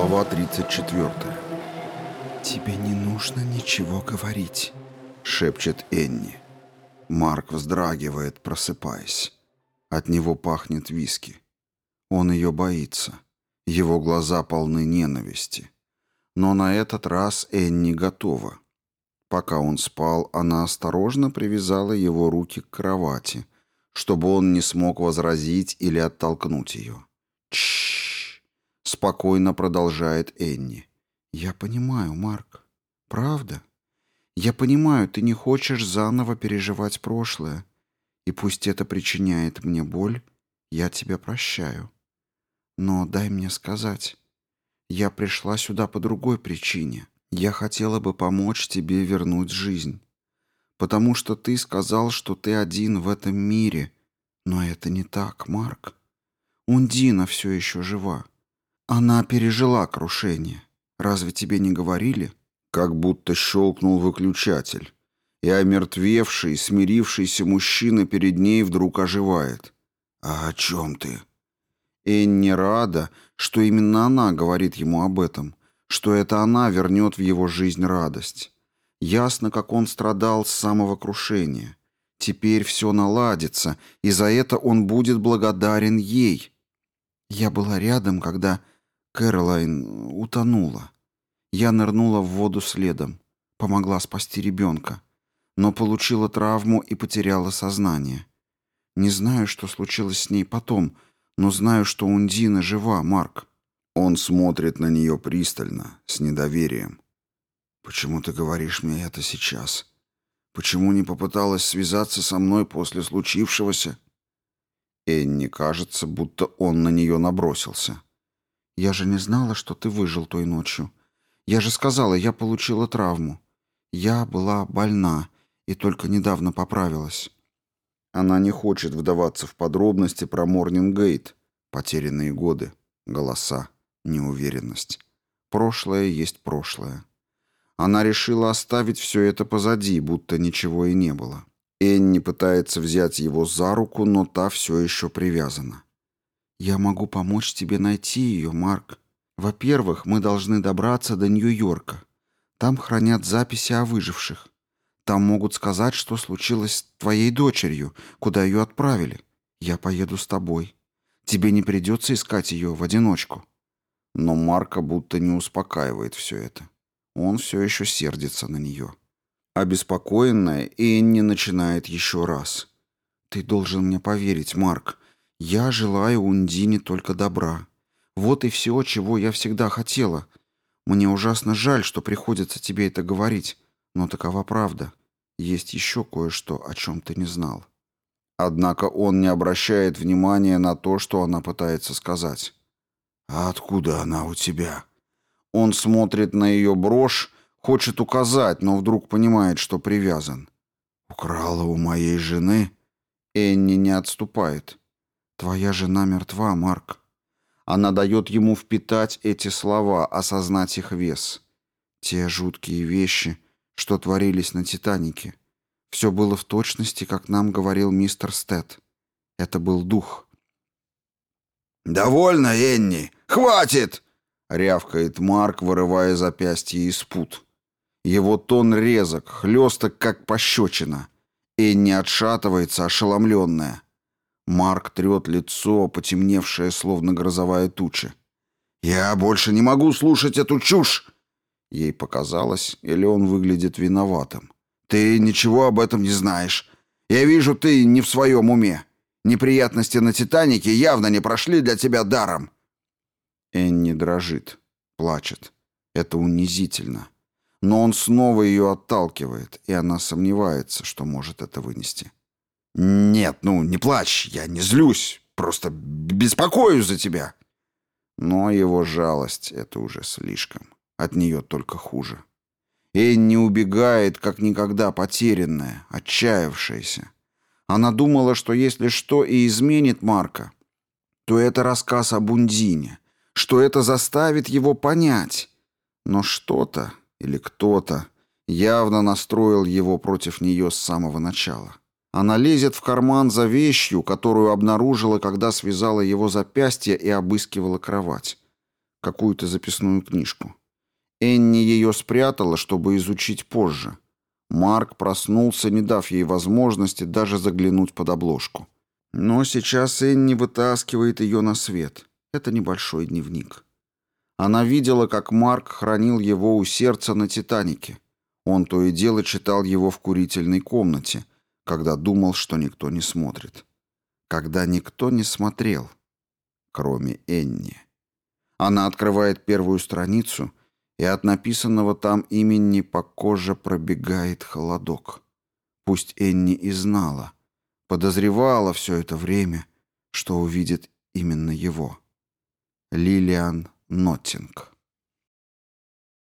Глава 34. «Тебе не нужно ничего говорить», — шепчет Энни. Марк вздрагивает, просыпаясь. От него пахнет виски. Он ее боится. Его глаза полны ненависти. Но на этот раз Энни готова. Пока он спал, она осторожно привязала его руки к кровати, чтобы он не смог возразить или оттолкнуть ее спокойно продолжает Энни. «Я понимаю, Марк. Правда? Я понимаю, ты не хочешь заново переживать прошлое. И пусть это причиняет мне боль, я тебя прощаю. Но дай мне сказать. Я пришла сюда по другой причине. Я хотела бы помочь тебе вернуть жизнь. Потому что ты сказал, что ты один в этом мире. Но это не так, Марк. Ундина все еще жива. Она пережила крушение. Разве тебе не говорили? Как будто щелкнул выключатель. И омертвевший, смирившийся мужчина перед ней вдруг оживает. «А о чем ты?» Энни рада, что именно она говорит ему об этом, что это она вернет в его жизнь радость. Ясно, как он страдал с самого крушения. Теперь все наладится, и за это он будет благодарен ей. Я была рядом, когда Кэролайн утонула. Я нырнула в воду следом, помогла спасти ребенка, но получила травму и потеряла сознание. Не знаю, что случилось с ней потом, но знаю, что Ундина жива, Марк. Он смотрит на нее пристально, с недоверием. «Почему ты говоришь мне это сейчас? Почему не попыталась связаться со мной после случившегося?» Энни кажется, будто он на нее набросился. Я же не знала, что ты выжил той ночью. Я же сказала, я получила травму. Я была больна и только недавно поправилась. Она не хочет вдаваться в подробности про Морнингейт. Потерянные годы, голоса, неуверенность. Прошлое есть прошлое. Она решила оставить все это позади, будто ничего и не было. Энни пытается взять его за руку, но та все еще привязана. Я могу помочь тебе найти ее, Марк. Во-первых, мы должны добраться до Нью-Йорка. Там хранят записи о выживших. Там могут сказать, что случилось с твоей дочерью, куда ее отправили. Я поеду с тобой. Тебе не придется искать ее в одиночку». Но Марка будто не успокаивает все это. Он все еще сердится на нее. Обеспокоенная Энни начинает еще раз. «Ты должен мне поверить, Марк. Я желаю Ундине только добра. Вот и всего, чего я всегда хотела. Мне ужасно жаль, что приходится тебе это говорить, но такова правда. Есть еще кое-что, о чем ты не знал». Однако он не обращает внимания на то, что она пытается сказать. «А откуда она у тебя?» Он смотрит на ее брошь, хочет указать, но вдруг понимает, что привязан. «Украла у моей жены?» Энни не отступает. Твоя жена мертва, Марк. Она дает ему впитать эти слова, осознать их вес. Те жуткие вещи, что творились на «Титанике». Все было в точности, как нам говорил мистер Стед. Это был дух. «Довольно, Энни! Хватит!» — рявкает Марк, вырывая запястье из пут. Его тон резок, хлесток, как пощечина. Энни отшатывается, ошеломленная. Марк трет лицо, потемневшее, словно грозовая туча. «Я больше не могу слушать эту чушь!» Ей показалось, или он выглядит виноватым. «Ты ничего об этом не знаешь. Я вижу, ты не в своем уме. Неприятности на «Титанике» явно не прошли для тебя даром». Энни дрожит, плачет. Это унизительно. Но он снова ее отталкивает, и она сомневается, что может это вынести. Нет, ну не плачь, я не злюсь, просто беспокоюсь за тебя. Но его жалость — это уже слишком. От нее только хуже. Энни убегает, как никогда потерянная, отчаявшаяся. Она думала, что если что и изменит Марка, то это рассказ о Бундине, что это заставит его понять. Но что-то или кто-то явно настроил его против нее с самого начала. Она лезет в карман за вещью, которую обнаружила, когда связала его запястье и обыскивала кровать. Какую-то записную книжку. Энни ее спрятала, чтобы изучить позже. Марк проснулся, не дав ей возможности даже заглянуть под обложку. Но сейчас Энни вытаскивает ее на свет. Это небольшой дневник. Она видела, как Марк хранил его у сердца на «Титанике». Он то и дело читал его в курительной комнате, когда думал, что никто не смотрит. Когда никто не смотрел, кроме Энни. Она открывает первую страницу, и от написанного там имени по коже пробегает холодок. Пусть Энни и знала, подозревала все это время, что увидит именно его. Лилиан Ноттинг